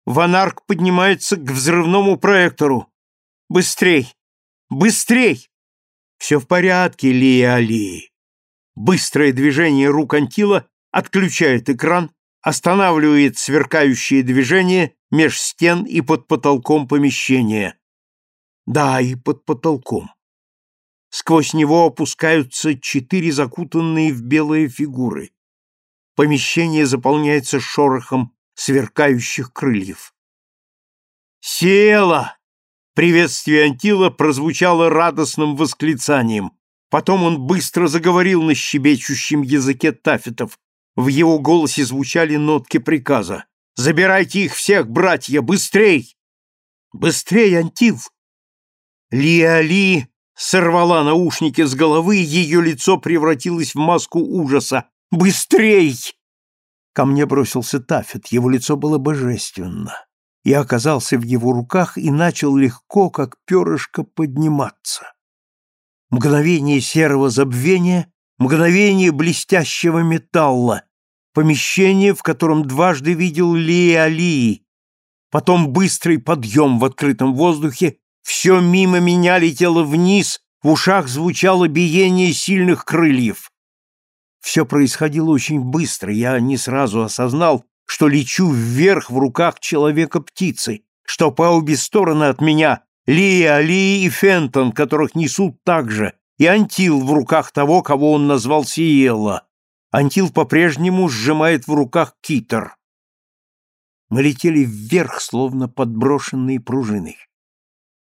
Speaker 1: Ванарк поднимается к взрывному проектору. Быстрей! Быстрей! Все в порядке, Лия Али. Быстрое движение рук Антила отключает экран, останавливает сверкающее движение меж стен и под потолком помещения. Да, и под потолком. Сквозь него опускаются четыре закутанные в белые фигуры. Помещение заполняется шорохом сверкающих крыльев. «Села!» Приветствие Антила прозвучало радостным восклицанием. Потом он быстро заговорил на щебечущем языке тафетов. В его голосе звучали нотки приказа. «Забирайте их всех, братья, быстрей!» «Быстрей, Антил!» Лиали сорвала наушники с головы, ее лицо превратилось в маску ужаса. «Быстрей!» Ко мне бросился Тафет, его лицо было божественно. Я оказался в его руках и начал легко, как перышко, подниматься. Мгновение серого забвения, мгновение блестящего металла, помещение, в котором дважды видел Лия Алии, потом быстрый подъем в открытом воздухе все мимо меня летело вниз, в ушах звучало биение сильных крыльев. Все происходило очень быстро, я не сразу осознал, что лечу вверх в руках человека-птицы, что по обе стороны от меня Лия, Ли и Фентон, которых несут также, и Антил в руках того, кого он назвал Сиела. Антил по-прежнему сжимает в руках китер. Мы летели вверх, словно подброшенные пружиной.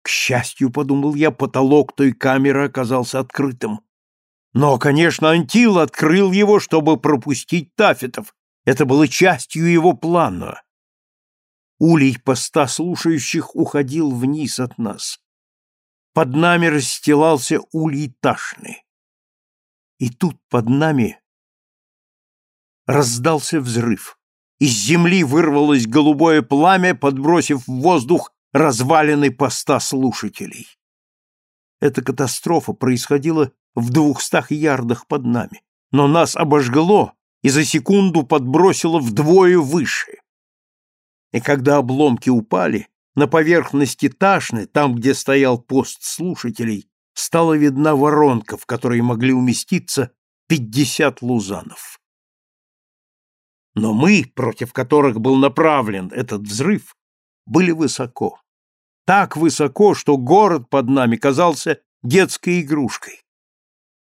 Speaker 1: К счастью, подумал я, потолок той камеры оказался открытым. Но, конечно, Антил открыл его, чтобы пропустить тафетов. Это было частью его плана. Улей поста слушающих уходил вниз от нас. Под нами расстилался улей Ташны. И тут под нами раздался взрыв. Из земли вырвалось голубое пламя, подбросив в воздух развалины поста слушателей. Эта катастрофа происходила в двухстах ярдах под нами, но нас обожгло и за секунду подбросило вдвое выше. И когда обломки упали, на поверхности Ташны, там, где стоял пост слушателей, стала видна воронка, в которой могли уместиться пятьдесят лузанов. Но мы, против которых был направлен этот взрыв, были высоко. Так высоко, что город под нами казался детской игрушкой.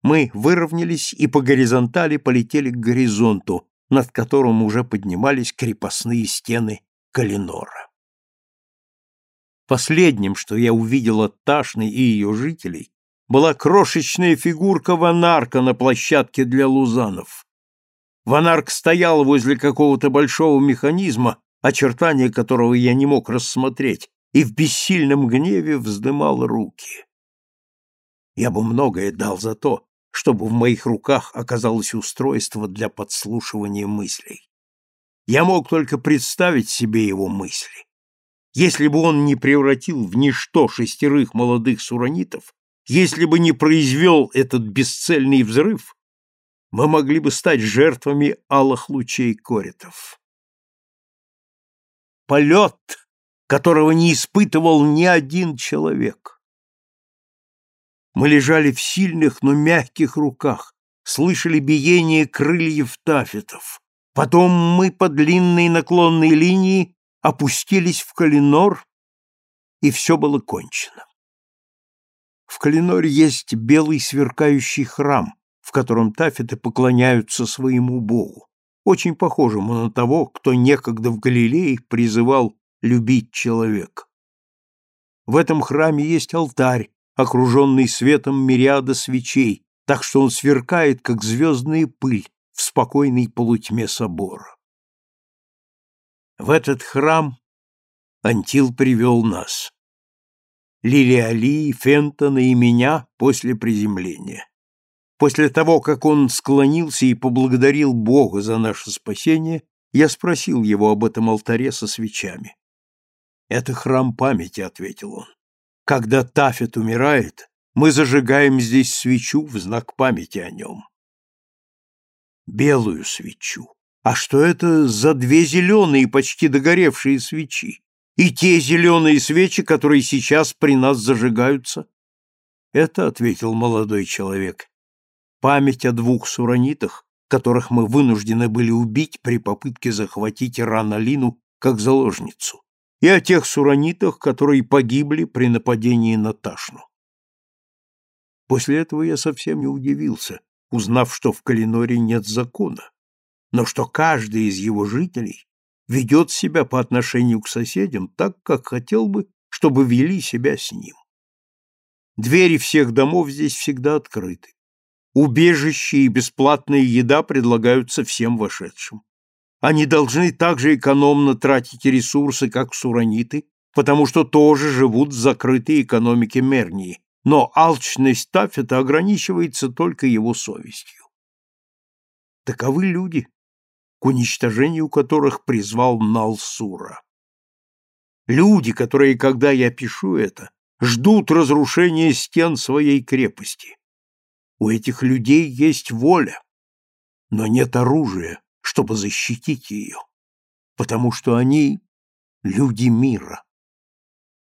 Speaker 1: Мы выровнялись и по горизонтали полетели к горизонту, над которым уже поднимались крепостные стены Калинора. Последним, что я увидел от Ташны и ее жителей, была крошечная фигурка Ванарка на площадке для лузанов. Ванарк стоял возле какого-то большого механизма, очертания которого я не мог рассмотреть, и в бессильном гневе вздымал руки. Я бы многое дал за то, чтобы в моих руках оказалось устройство для подслушивания мыслей. Я мог только представить себе его мысли. Если бы он не превратил в ничто шестерых молодых суранитов, если бы не произвел этот бесцельный взрыв, мы могли бы стать жертвами алых лучей коритов. Полет, которого не испытывал ни один человек. Мы лежали в сильных, но мягких руках, слышали биение крыльев тафетов. Потом мы по длинной наклонной линии опустились в Калинор, и все было кончено. В Калиноре есть белый сверкающий храм, в котором тафеты поклоняются своему богу очень похожему на того, кто некогда в Галилее призывал любить человека. В этом храме есть алтарь, окруженный светом мириада свечей, так что он сверкает, как звездная пыль в спокойной полутьме собора. В этот храм Антил привел нас. Лилиали, Фентона и меня после приземления. После того, как он склонился и поблагодарил Бога за наше спасение, Я спросил его об этом алтаре со свечами. «Это храм памяти», — ответил он. «Когда Тафет умирает, мы зажигаем здесь свечу в знак памяти о нем». Белую свечу. А что это за две зеленые, почти догоревшие свечи? И те зеленые свечи, которые сейчас при нас зажигаются? Это, — ответил молодой человек, — память о двух суранитах, которых мы вынуждены были убить при попытке захватить Раналину как заложницу, и о тех суранитах, которые погибли при нападении на Ташну. После этого я совсем не удивился, узнав, что в Калиноре нет закона, но что каждый из его жителей ведет себя по отношению к соседям так, как хотел бы, чтобы вели себя с ним. Двери всех домов здесь всегда открыты. Убежище и бесплатная еда предлагаются всем вошедшим. Они должны также экономно тратить ресурсы, как сураниты, потому что тоже живут в закрытой экономике Мернии, но алчность Таффета ограничивается только его совестью. Таковы люди, к уничтожению которых призвал Налсура. Люди, которые, когда я пишу это, ждут разрушения стен своей крепости. У этих людей есть воля, но нет оружия, чтобы защитить ее, потому что они люди мира.